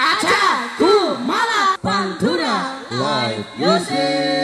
Aja Kumala Pantura Live Music.